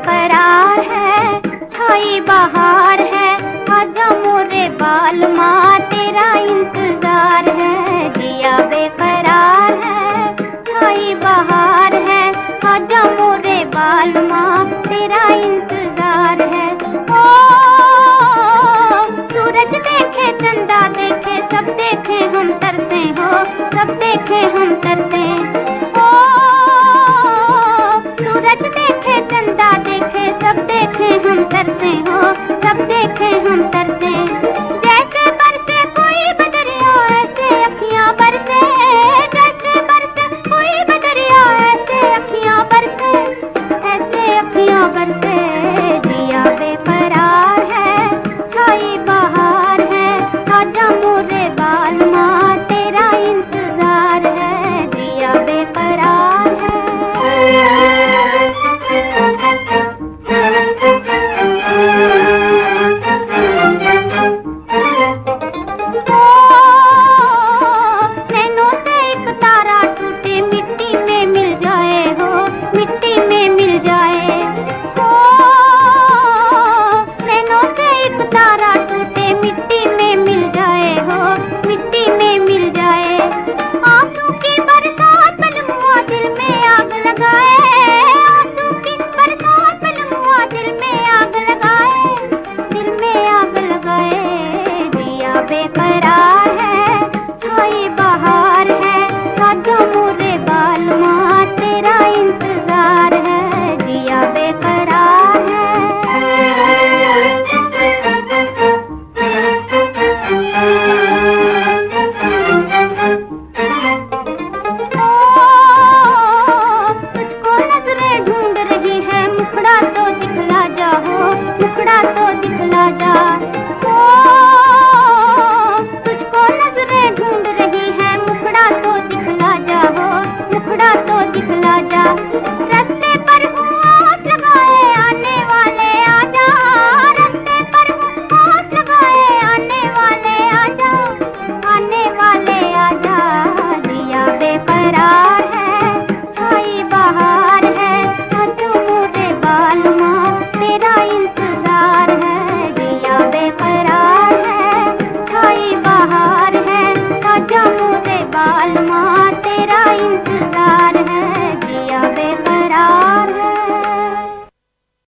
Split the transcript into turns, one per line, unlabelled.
बेकरार है, छाई बहार है, आजा मोरे बाल माँ तेरा इंतज़ार है। जिया बेकरार है, छाई बहार है, आजा मोरे बाल माँ तेरा इंतज़ार है। ओ, सूरज देखे, चंदा देखे, सब देखे हम तरसे हो, सब देखे हम तरसे। ओ, सूरज देखे अंतर से